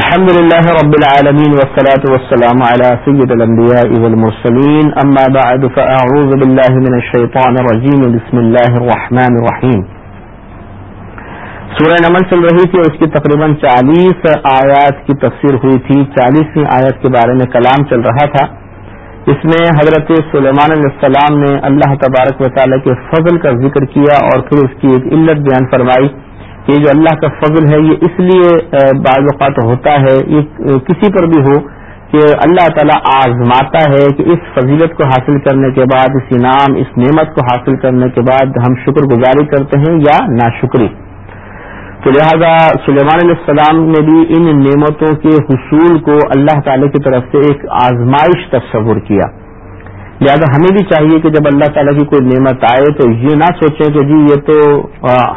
الحمد لله رب العالمين والصلاة والسلام على سيد الأنبياء والمرسلين أما بعد فأعوذ بالله من الشيطان الرجيم بسم الله الرحمن الرحيم سورہ نمل چل رہی تھی اور اس کی تقریباً چالیس آیات کی تفسیر ہوئی تھی. چالیسویں آیت کے بارے میں کلام چل رہا تھا. اس میں حضرت سلیمان علیہ السلام نے اللہ تبارک و تعالیٰ کے فضل کا ذکر کیا اور پھر اس کی ایک علت بیان فرمائی. کہ جو اللہ کا فضل ہے، یہ اس لیے بعض اوقات ہوتا ہے، یہ کسی پر بھی ہو کہ اللہ تعالیٰ آزماتا ہے کہ اس فضیلت کو حاصل کرنے کے بعد، اس انعام، اس نعمت کو حاصل کرنے کے بعد ہم شکر گزاری کرتے ہیں یا ناشکری۔ تو لہذا سلیمان علیہ السلام نے بھی ان نعمتوں کے حصول کو اللہ تعالی کی طرف سے ایک آزمائش تصور کیا۔ لہٰذا ہمیں بھی چاہیے کہ جب اللہ تعالیٰ کی کوئی نعمت آئے تو یہ نہ سوچیں کہ جی یہ تو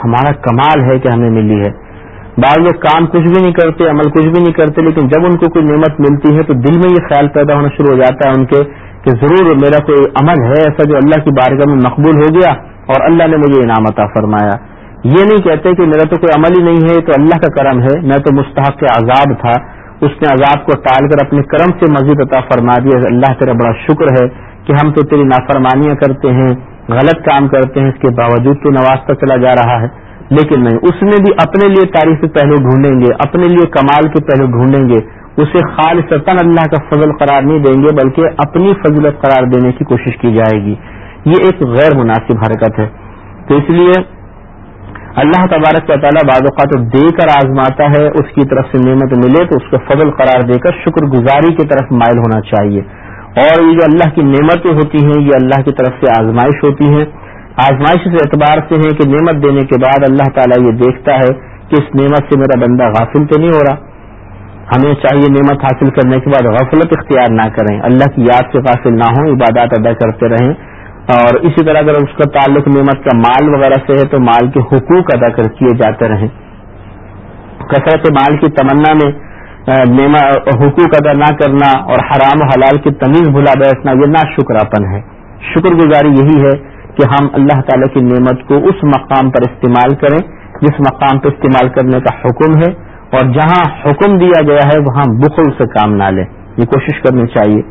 ہمارا کمال ہے کہ ہمیں ملی ہے۔ بعض لوگ کام کچھ بھی نہیں کرتے، عمل کچھ بھی نہیں کرتے، لیکن جب ان کو کوئی نعمت ملتی ہے تو دل میں یہ خیال پیدا ہونا شروع ہو جاتا ہے ان کے کہ ضرور میرا کوئی عمل ہے ایسا جو اللہ کی بارگاہ میں مقبول ہو گیا اور اللہ نے مجھے انعام عطا فرمایا۔ یہ نہیں کہتے کہ میرا تو کوئی عمل ہی نہیں ہے تو اللہ کا کرم ہے، میں تو مستحق کے عذاب تھا۔ اس نے عذاب کو ٹال کر اپنے کرم سے مزید عطا فرما دیا۔ اللہ تیرا بڑا شکر ہے۔ کہ ہم تو تیری نافرمانیاں کرتے ہیں، غلط کام کرتے ہیں، اس کے باوجود تو نوازتا چلا جا رہا ہے۔ لیکن نہیں اس میں بھی اپنے لیے تاریخ پہلو ڈھونڈیں گے، اپنے لیے کمال کے پہلو ڈھونڈیں گے۔ اسے خالص اللہ کا فضل قرار نہیں دیں گے، بلکہ اپنی فضلت قرار دینے کی کوشش کی جائے گی۔ یہ ایک غیر مناسب حرکت ہے۔ تو اس لیے اللہ تبارک و تعالیٰ بعض اوقات دے کر آزماتا ہے، اس کی طرف سے نعمت ملے تو اس کو فضل قرار دے کر شکر گزاری کی طرف مائل ہونا چاہیے۔ اور یہ جو اللہ کی نعمتیں ہوتی ہیں، یہ اللہ کی طرف سے آزمائش ہوتی ہیں آزمائش اس اعتبار سے ہے کہ نعمت دینے کے بعد اللہ تعالیٰ یہ دیکھتا ہے کہ اس نعمت سے میرا بندہ غافل تو نہیں ہو رہا۔ ہمیں چاہیے نعمت حاصل کرنے کے بعد غفلت اختیار نہ کریں۔ اللہ کی یاد سے غافل نہ ہوں، عبادات ادا کرتے رہیں۔ اور اسی طرح اگر اس کا تعلق نعمت کا مال وغیرہ سے ہے تو مال کے حقوق ادا کر کیے جاتے رہیں۔ کثرت مال کی تمنا میں حقوق ادا نہ کرنا اور حرام و حلال کی تمیز بھلا بیٹھنا، یہ نا شکراپن ہے۔ شکر گزاری یہی ہے کہ ہم اللہ تعالی کی نعمت کو اس مقام پر استعمال کریں، جس مقام پر استعمال کرنے کا حکم ہے اور جہاں حکم دیا گیا ہے، وہاں بخل سے کام نہ لیں۔ یہ کوشش کرنی چاہیے۔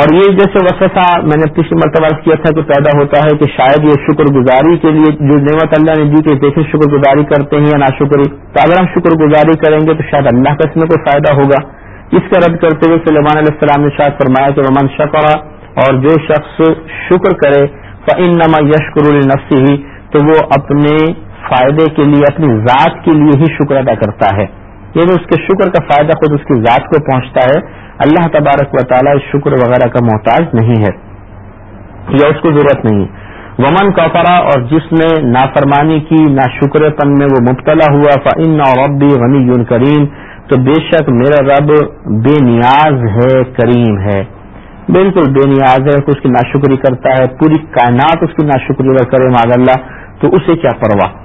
اور یہ جیسے وسوسہ میں نے پچھلی مرتبہ کیا تھا کہ پیدا ہوتا ہے کہ شاید یہ شکر گزاری کے لیے جو نعمت اللہ نے دی کہ دیکھیں شکر گزاری کرتے ہیں یا نا شکری تو اگر ہم شکر گزاری کریں گے تو شاید اللہ کا اس میں کوئی فائدہ ہوگا۔ اس کا رد کرتے ہوئے سلیمان علیہ السلام نے شاید فرمایا کہ من شکرا اور جو شخص شکر کرے فن نما یشکر النفسی ہی تو وہ اپنے فائدے کے لیے، اپنی ذات کے لیے ہی شکر ادا کرتا ہے۔ یعنی اس کے شکر کا فائدہ خود اس کی ذات کو پہنچتا ہے۔ اللہ تبارک و تعالیٰ شکر وغیرہ کا محتاج نہیں ہے یا اس کو ضرورت نہیں ومن کفرا اور جس نے نافرمانی کی، نہ شکر پن میں وہ مبتلا ہوا فن ربی غنی یون کریم تو بے شک میرا رب بے نیاز ہے، کریم ہے۔ بالکل بے نیاز ہے اس کی ناشکری کرتا ہے، پوری کائنات اس کی ناشکری اگر کرے ماض اللہ، تو اسے کیا پرواہ؟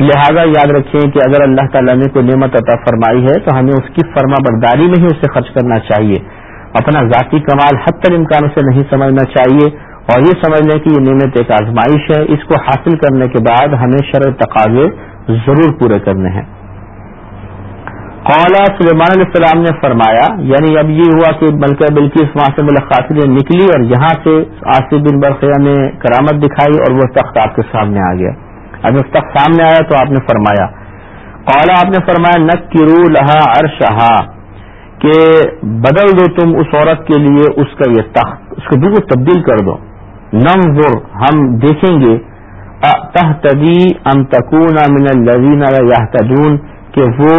لہذا یاد رکھیں کہ اگر اللہ تعالیٰ نے کوئی نعمت عطا فرمائی ہے تو ہمیں اس کی فرما برداری میں ہی اسے خرچ کرنا چاہیے۔ اپنا ذاتی کمال حد تر امکان سے نہیں سمجھنا چاہیے اور یہ سمجھ لیں کہ یہ نعمت ایک آزمائش ہے۔ اس کو حاصل کرنے کے بعد ہمیں شرح تقاضے ضرور پورے کرنے ہیں۔ قولا سلیمان علیہ السلام نے فرمایا یعنی اب یہ ہوا کہ بلکہ بلکہ وہاں سے ملخاطر نکلی اور یہاں سے آصف بن برقیہ نے کرامت دکھائی اور وہ تخت آپ کے سامنے آ گیا۔ اب اس تک سامنے آیا تو آپ نے فرمایا۔ قالا آپ نے فرمایا نک کرو لہا ارشہا کہ بدل دو تم اس عورت کے لیے اس کا یہ تخت، اس کو بالکل تبدیل کر دو۔ نم ہم دیکھیں گے۔ تحتدی ام تکون من الذین یحتدون کہ وہ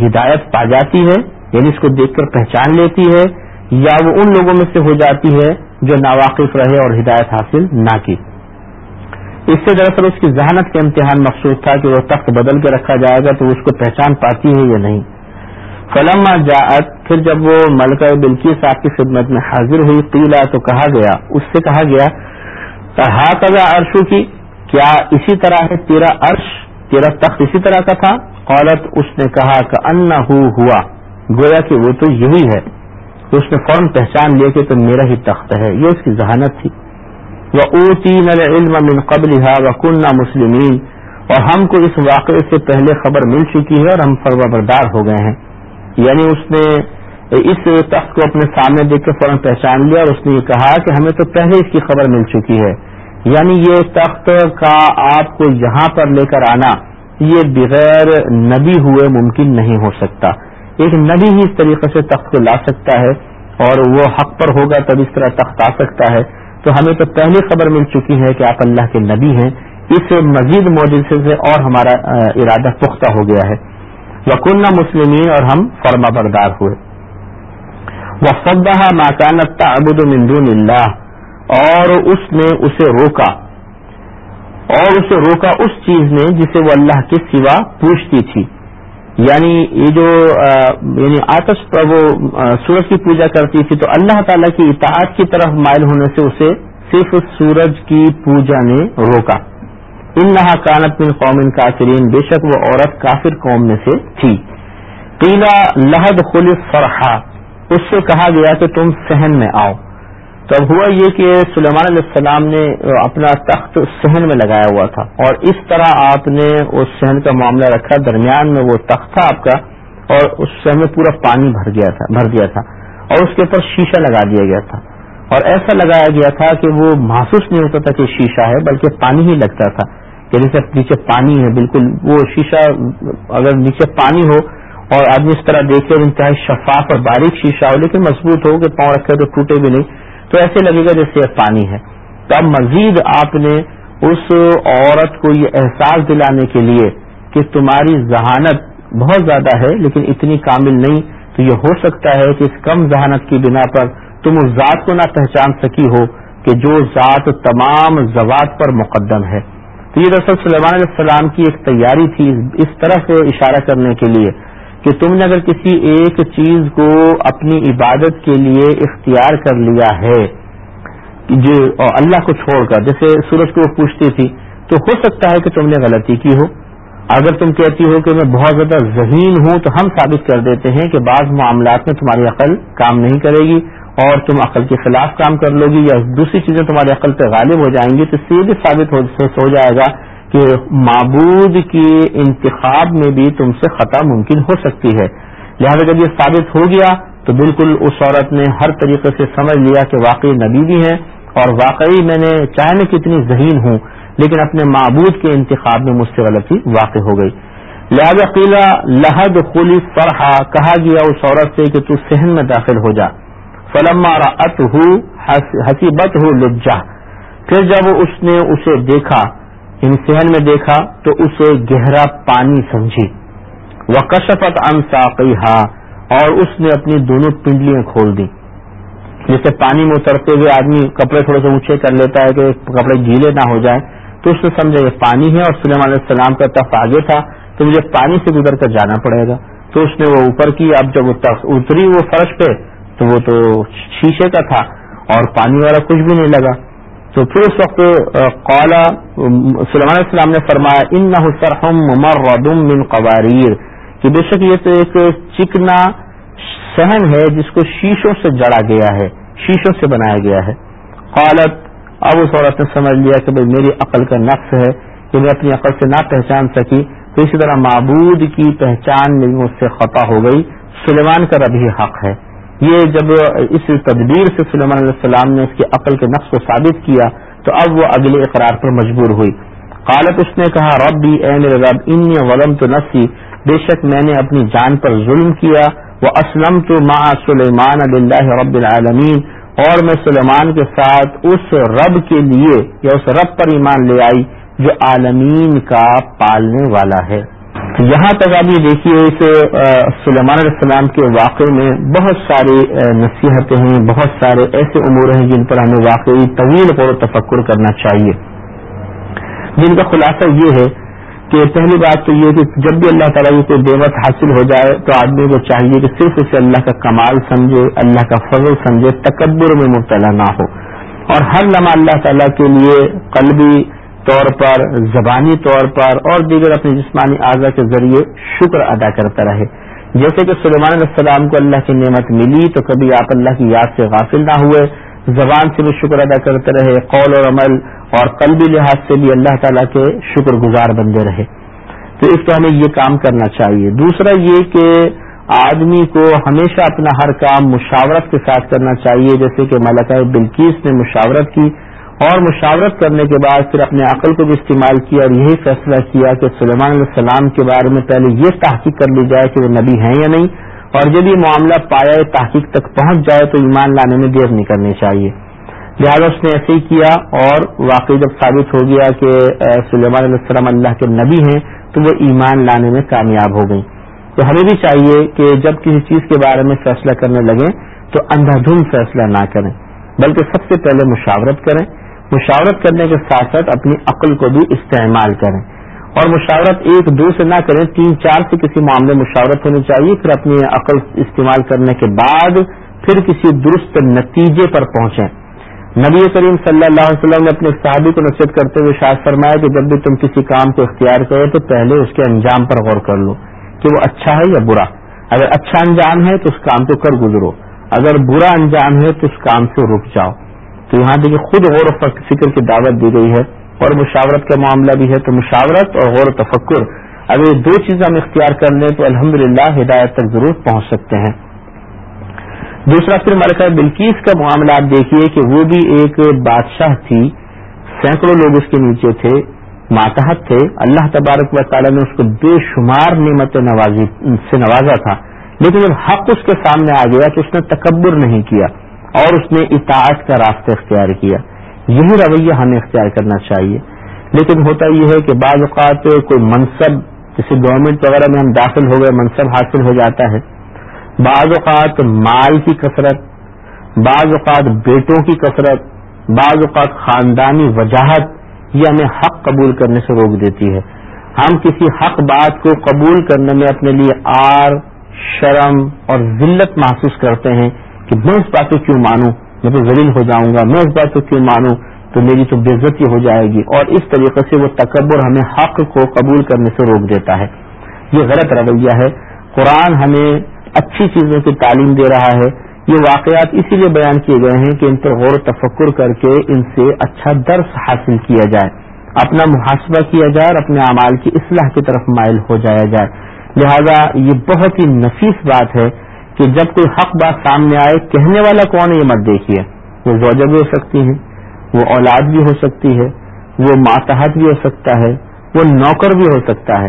ہدایت پا جاتی ہے یعنی اس کو دیکھ کر پہچان لیتی ہے، یا وہ ان لوگوں میں سے ہو جاتی ہے جو ناواقف رہے اور ہدایت حاصل نہ کی۔ اس سے دراصل اس کی ذہانت کا امتحان مقصود تھا کہ وہ تخت بدل کے رکھا جائے گا تو اس کو پہچان پاتی ہے یا نہیں۔ فلم جاعت پھر جب وہ ملکہ بلکی صاحب کی خدمت میں حاضر ہوئی قیلا تو کہا گیا، اس سے کہا گیا ہا کگا عرشو کی، کیا اسی طرح ہے تیرا عرش؟ تیرا تخت اسی طرح کا تھا؟ عورت اس نے کہا کہ ان ہوا، گویا کہ وہ تو یہی ہے۔ اس نے فوراً پہچان لیا کہ تو میرا ہی تخت ہے۔ یہ اس کی ذہانت تھی۔ وہ اوتی نل علم من قبل و مسلمین اور ہم کو اس واقعے سے پہلے خبر مل چکی ہے اور ہم فروا بردار ہو گئے ہیں۔ یعنی اس نے اس تخت کو اپنے سامنے دیکھ کے فوراً پہچان لیا اور اس نے یہ کہا کہ ہمیں تو پہلے اس کی خبر مل چکی ہے۔ یعنی یہ تخت کا آپ کو یہاں پر لے کر آنا یہ بغیر نبی ہوئے ممکن نہیں ہو سکتا۔ ایک نبی ہی اس طریقے سے تخت کو لا سکتا ہے اور وہ حق پر ہوگا تب اس طرح تخت آ سکتا ہے۔ تو ہمیں تو پہلی خبر مل چکی ہے کہ آپ اللہ کے نبی ہیں۔ اس مزید موجود سے اور ہمارا ارادہ پختہ ہو گیا ہے۔ وکنہ مسلمین اور ہم فرما بردار ہوئے۔ وہ فبہ ماکانتا ابود مندون اللہ اور اس نے اسے روکا۔ اور اسے روکا اس چیز نے جسے وہ اللہ کے سوا پوچھتی تھی۔ یعنی یہ جو یعنی آتش پر وہ سورج کی پوجا کرتی تھی، تو اللہ تعالیٰ کی اطاعت کی طرف مائل ہونے سے اسے صرف سورج کی پوجا نے روکا۔ ان نہا کانت بن قوم کافرین، بے شک وہ عورت کافر قوم میں سے تھی۔ قیلا لہد خلف فرحا، اس سے کہا گیا کہ تم سہن میں آؤ۔ تو اب ہوا یہ کہ سلیمان علیہ السلام نے اپنا تخت سہن میں لگایا ہوا تھا اور اس طرح آپ نے اس سہن کا معاملہ رکھا، درمیان میں وہ تخت تھا آپ کا اور اس سہن میں پورا پانی بھر گیا تھا، بھر دیا تھا اور اس کے اوپر شیشہ لگا دیا گیا تھا۔ اور ایسا لگایا گیا تھا کہ وہ محسوس نہیں ہوتا تھا کہ شیشہ ہے، بلکہ پانی ہی لگتا تھا۔ یعنی کہ جیسے نیچے پانی ہے، بالکل وہ شیشہ اگر نیچے پانی ہو اور آدمی اس طرح دیکھے انتہائی شفاف اور باریک شیشہ ہو، لیکن مضبوط ہو کہ پاؤں رکھے تو ٹوٹے بھی نہیں۔ تو ایسے لگے گا جیسے پانی ہے۔ تب مزید آپ نے اس عورت کو یہ احساس دلانے کے لیے کہ تمہاری ذہانت بہت زیادہ ہے لیکن اتنی کامل نہیں، تو یہ ہو سکتا ہے کہ اس کم ذہانت کی بنا پر تم اس ذات کو نہ پہچان سکی ہو کہ جو ذات تمام زوات پر مقدم ہے۔ تو یہ دراصل سلیمان علیہ السلام کی ایک تیاری تھی اس طرح سے اشارہ کرنے کے لیے۔ کہ تم نے اگر کسی ایک چیز کو اپنی عبادت کے لیے اختیار کر لیا ہے جو اللہ کو چھوڑ کر، جیسے سورج کو وہ پوچھتی تھی، تو ہو سکتا ہے کہ تم نے غلطی کی ہو۔ اگر تم کہتی ہو کہ میں بہت زیادہ ذہین ہوں، تو ہم ثابت کر دیتے ہیں کہ بعض معاملات میں تمہاری عقل کام نہیں کرے گی، اور تم عقل کے خلاف کام کر لو گی، یا دوسری چیزیں تمہاری عقل پہ غالب ہو جائیں گی، تو اس سے بھی ثابت ہو جائے گا کہ معبود کے انتخاب میں بھی تم سے خطا ممکن ہو سکتی ہے۔ لہذا جب یہ ثابت ہو گیا تو بالکل اس عورت نے ہر طریقے سے سمجھ لیا کہ واقعی نبی بھی ہیں اور واقعی میں نے چاہے میں کتنی ذہین ہوں، لیکن اپنے معبود کے انتخاب میں مجھ سے غلطی واقع ہو گئی۔ لہذا قیلا لہد خلی فرحا، کہا گیا اس عورت سے کہ تو سہن میں داخل ہو جا۔ فلم ات ہوں حسیبت ہو لجا پھر جب اس نے اسے دیکھا ان سہن میں دیکھا تو اسے گہرا پانی سمجھی۔ وہ کشفت ان اور اس نے اپنی دونوں پنڈلیاں کھول دی جیسے پانی میں اترتے ہوئے آدمی کپڑے تھوڑے سے اونچے کر لیتا ہے کہ کپڑے گیلے نہ ہو جائیں، تو اس نے سمجھا یہ پانی ہے اور سلیم علیہ السلام کا تخت آگے تھا، تو مجھے پانی سے گزر کر جانا پڑے گا۔ تو اس نے وہ اوپر کی، اب جب وہ تخت اتری وہ فرش پہ، تو وہ تو شیشے کا تھا اور پانی والا کچھ بھی نہیں لگا۔ تو پھر اس وقت قالا سلمان السلام نے فرمایا ان نہ سرحم ممردم من قواریر، کہ بے شک یہ تو ایک چکنا سہن ہے جس کو شیشوں سے جڑا گیا ہے، شیشوں سے بنایا گیا ہے۔ قالت، اب اس عورت نے سمجھ لیا کہ بھائی میری عقل کا نقص ہے، کہ میں اپنی عقل سے نہ پہچان سکی، تو اسی طرح معبود کی پہچان میں مجھ سے خطا ہو گئی۔ سلیمان کا ربی حق ہے۔ یہ جب اس تدبیر سے سلیمان علیہ السلام نے اس کی عقل کے نقص کو ثابت کیا، تو اب وہ اگلے اقرار پر مجبور ہوئی۔ قالت اس نے کہا رب بھی اے میرے رب ان غلم تو نسی بے شک میں نے اپنی جان پر ظلم کیا وہ اسلم تو ما سلیمان اللہ رب العالمین۔ اور میں سلیمان کے ساتھ اس رب کے لیے یا اس رب پر ایمان لے آئی، جو عالمین کا پالنے والا ہے۔ یہاں تک آپ یہ دیکھیے اس سلیمان علیہ السلام کے واقعے میں بہت ساری نصیحتیں ہیں، بہت سارے ایسے امور ہیں جن پر ہمیں واقعی طویل غور و تفکر کرنا چاہیے۔ جن کا خلاصہ یہ ہے کہ پہلی بات تو یہ کہ جب بھی اللہ تعالیٰ کی کوئی دیوت حاصل ہو جائے تو آدمی کو چاہیے کہ صرف اسے اللہ کا کمال سمجھے، اللہ کا فضل سمجھے، تکبر میں مبتلا نہ ہو۔ اور ہر لمحہ اللہ تعالیٰ کے لیے قلبی طور پر، زبانی طور پر اور دیگر اپنے جسمانی اعضاء کے ذریعے شکر ادا کرتا رہے۔ جیسے کہ سلیمان علیہ السلام کو اللہ کی نعمت ملی تو کبھی آپ اللہ کی یاد سے غافل نہ ہوئے۔ زبان سے بھی شکر ادا کرتے رہے، قول اور عمل اور قلبی لحاظ سے بھی اللہ تعالیٰ کے شکر گزار بندے رہے۔ تو اس کو ہمیں یہ کام کرنا چاہیے۔ دوسرا یہ کہ آدمی کو ہمیشہ اپنا ہر کام مشاورت کے ساتھ کرنا چاہیے، جیسے کہ ملکہ بلکیس نے مشاورت کی۔ اور مشاورت کرنے کے بعد پھر اپنے عقل کو بھی استعمال کیا اور یہی فیصلہ کیا کہ سلیمان علیہ السلام کے بارے میں پہلے یہ تحقیق کر لی جائے کہ وہ نبی ہیں یا نہیں اور جب یہ معاملہ پایا تحقیق تک پہنچ جائے تو ایمان لانے میں دیر نہیں کرنی چاہیے۔ لہٰذا اس نے ایسے ہی کیا اور واقعی جب ثابت ہو گیا کہ سلیمان علیہ السلام اللہ کے نبی ہیں تو وہ ایمان لانے میں کامیاب ہو گئی تو ہمیں بھی چاہیے کہ جب کسی چیز کے بارے میں فیصلہ کرنے لگیں تو اندھا دھند فیصلہ نہ کریں، بلکہ سب سے پہلے مشاورت کریں۔ مشاورت کرنے کے ساتھ ساتھ اپنی عقل کو بھی استعمال کریں۔ اور مشاورت ایک دو سے نہ کریں، تین چار سے کسی معاملے مشاورت ہونی چاہیے، پھر اپنی عقل استعمال کرنے کے بعد پھر کسی درست نتیجے پر پہنچیں۔ نبی کریم صلی اللہ علیہ وسلم نے اپنے صحابی کو نصیحت کرتے ہوئے شاید فرمایا کہ جب بھی تم کسی کام کو اختیار کرو تو پہلے اس کے انجام پر غور کر لو کہ وہ اچھا ہے یا برا۔ اگر اچھا انجام ہے تو اس کام کو کر گزرو، اگر برا انجام ہے تو اس کام سے رک جاؤ۔ تو یہاں دیکھیے خود غور و فکر کی دعوت دی گئی ہے اور مشاورت کا معاملہ بھی ہے تو مشاورت اور غور و تفکر۔ اگر یہ دو چیزیں ہم اختیار کر لیں تو الحمدللہ ہدایت تک ضرور پہنچ سکتے ہیں۔ دوسرا، پھر ملکہ بلکیس کا معاملہ آپ دیکھیے کہ وہ بھی ایک بادشاہ تھی۔ سینکڑوں لوگ اس کے نیچے تھے، ماتحت تھے۔ اللہ تبارک و تعالیٰ نے اس کو بے شمار نعمت نوازی سے نوازا تھا۔ لیکن جب حق اس کے سامنے آ گیا تو اس نے تکبر نہیں کیا۔ اور اس نے اطاعت کا راستہ اختیار کیا۔ یہی رویہ ہمیں اختیار کرنا چاہیے۔ لیکن ہوتا یہ ہے کہ بعض اوقات کوئی منصب، جیسے گورنمنٹ وغیرہ میں ہم داخل ہو گئے، منصب حاصل ہو جاتا ہے۔ بعض اوقات مال کی کثرت، بعض اوقات بیٹوں کی کثرت، بعض اوقات خاندانی وجاہت یہ ہمیں حق قبول کرنے سے روک دیتی ہے۔ ہم کسی حق بات کو قبول کرنے میں اپنے لیے آر، شرم اور ذلت محسوس کرتے ہیں۔ کہ میں اس بات کو کیوں مانوں؟ میں تو ذلیل ہو جاؤں گا، میں اس بات کو کیوں مانوں؟ تو میری تو بےزتی ہو جائے گی۔ اور اس طریقے سے وہ تکبر ہمیں حق کو قبول کرنے سے روک دیتا ہے۔ یہ غلط رویہ ہے۔ قرآن ہمیں اچھی چیزوں کی تعلیم دے رہا ہے۔ یہ واقعات اسی لیے بیان کیے گئے ہیں کہ ان پر غور و تفکر کر کے ان سے اچھا درس حاصل کیا جائے۔ اپنا محاسبہ کیا جائے اور اپنے اعمال کی اصلاح کی طرف مائل ہو جایا جائے۔ لہذا یہ بہت ہی نفیس بات ہے۔ کہ جب کوئی حق بات سامنے آئے، کہنے والا کون ہے یہ مت دیکھیے۔ وہ زوجہ بھی ہو سکتی ہے، وہ اولاد بھی ہو سکتی ہے، وہ ماتحت بھی ہو سکتا ہے، وہ نوکر بھی ہو سکتا ہے۔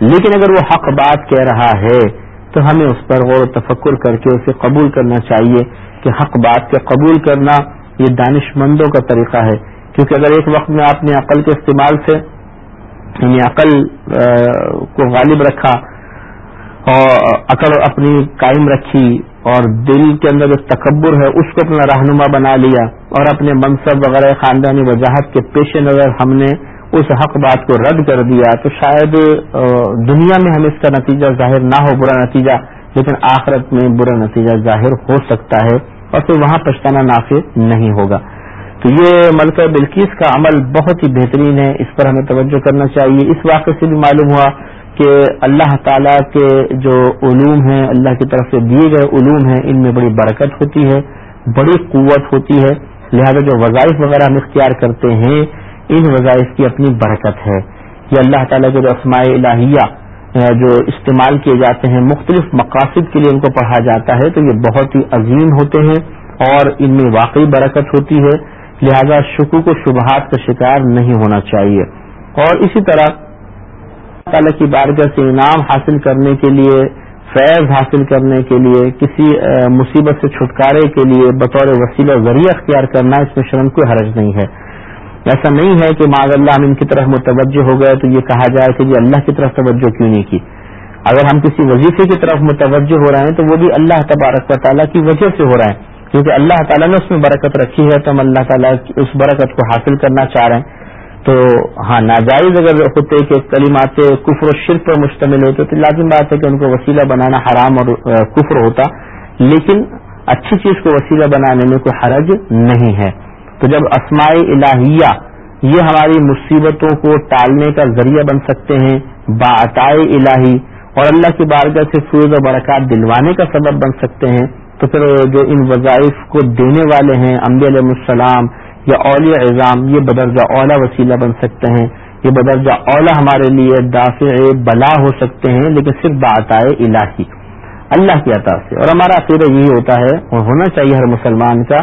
لیکن اگر وہ حق بات کہہ رہا ہے، تو ہمیں اس پر غور و تفکر کر کے اسے قبول کرنا چاہیے کہ حق بات کے قبول کرنا یہ دانش مندوں کا طریقہ ہے۔ کیونکہ اگر ایک وقت میں آپ نے عقل کے استعمال سے یعنی عقل کو غالب رکھا اور عقل اپنی قائم رکھی اور دل کے اندر جو تکبر ہے، اس کو اپنا رہنما بنا لیا اور اپنے منصب وغیرہ خاندانی وجاہت کے پیش نظر ہم نے اس حق بات کو رد کر دیا۔ تو شاید دنیا میں ہمیں اس کا نتیجہ ظاہر نہ ہو، برا نتیجہ، لیکن آخرت میں برا نتیجہ ظاہر ہو سکتا ہے اور پھر وہاں پچھتانا نافع نہیں ہوگا۔ تو یہ ملکہ بلکیس کا عمل بہت ہی بہترین ہے، اس پر ہمیں توجہ کرنا چاہیے۔ اس واقعے سے بھی معلوم ہوا کہ اللہ تعالیٰ کے جو علوم ہیں، اللہ کی طرف سے دیے گئے علوم ہیں، ان میں بڑی برکت ہوتی ہے، بڑی قوت ہوتی ہے۔ لہذا جو وظائف وغیرہ ہم اختیار کرتے ہیں، ان وظائف کی اپنی برکت ہے۔ یہ اللہ تعالیٰ کے جو اسماء الہیہ جو استعمال کیے جاتے ہیں، مختلف مقاصد کے لیے ان کو پڑھا جاتا ہے، تو یہ بہت ہی عظیم ہوتے ہیں اور ان میں واقعی برکت ہوتی ہے۔ لہذا شکوک و شبہات کا شکار نہیں ہونا چاہیے۔ اور اسی طرح تعالیٰ کی بارگاہ سے انعام حاصل کرنے کے لیے، فیض حاصل کرنے کے لیے، کسی مصیبت سے چھٹکارے کے لیے بطور وسیلہ ذریعہ اختیار کرنا اس میں شرم کوئی حرج نہیں ہے۔ ایسا نہیں ہے کہ معذ اللہ ہم ان کی طرف متوجہ ہو گئے تو یہ کہا جائے کہ یہ اللہ کی طرف توجہ کیوں نہیں کی۔ اگر ہم کسی وظیفے کی طرف متوجہ ہو رہے ہیں تو وہ بھی اللہ تبارک و تعالیٰ کی وجہ سے ہو رہا ہے کیونکہ اللہ تعالیٰ نے اس میں برکت رکھی ہے تو ہم اللہ تعالیٰ اس برکت کو حاصل کرنا چاہ رہے ہیں۔ تو ہاں ناجائز اگر ہوتے کہ کلمات کفر و شرک پر مشتمل ہوتے تو لازم بات ہے کہ ان کو وسیلہ بنانا حرام اور کفر ہوتا۔ لیکن اچھی چیز کو وسیلہ بنانے میں کوئی حرج نہیں ہے۔ تو جب اسماء الہیہ یہ ہماری مصیبتوں کو ٹالنے کا ذریعہ بن سکتے ہیں باعطائے الہی اور اللہ کی بارگاہ سے فیوز و برکات دلوانے کا سبب بن سکتے ہیں، تو پھر جو ان وظائف کو دینے والے ہیں امبی علیہ السلام یا اولیاء اعظام یہ بدرجہ اولا وسیلہ بن سکتے ہیں، یہ بدرجہ اولا ہمارے لیے دافع بلا ہو سکتے ہیں، لیکن صرف باتائے الہی، اللہ کی عطا سے۔ اور ہمارا عقیدہ یہی ہوتا ہے، اور ہونا چاہیے ہر مسلمان کا،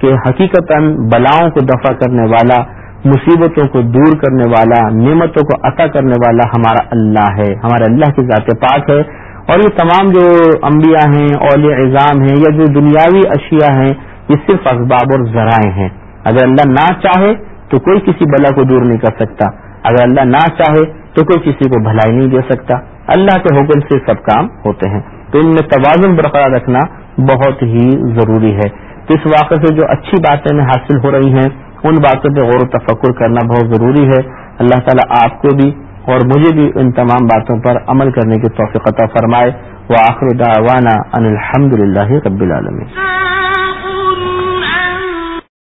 کہ حقیقت بلاؤں کو دفع کرنے والا، مصیبتوں کو دور کرنے والا، نعمتوں کو عطا کرنے والا ہمارا اللہ ہے، ہمارے اللہ کی ذات پاک ہے۔ اور یہ تمام جو انبیاء ہیں، اولیاء اعظام ہیں، یا جو دنیاوی اشیاء ہیں، یہ صرف اسباب اور ذرائع ہیں۔ اگر اللہ نہ چاہے تو کوئی کسی بلا کو دور نہیں کر سکتا۔ اگر اللہ نہ چاہے تو کوئی کسی کو بھلائی نہیں دے سکتا۔ اللہ کے حکم سے سب کام ہوتے ہیں۔ تو ان میں توازن برقرار رکھنا بہت ہی ضروری ہے۔ تو اس واقعے سے جو اچھی باتیں حاصل ہو رہی ہیں، ان باتوں پہ غور و تفکر کرنا بہت ضروری ہے۔ اللہ تعالیٰ آپ کو بھی اور مجھے بھی ان تمام باتوں پر عمل کرنے کی توفیق عطا فرمائے۔ وہ آخر دعوانا ان الحمد للہ رب العالمین۔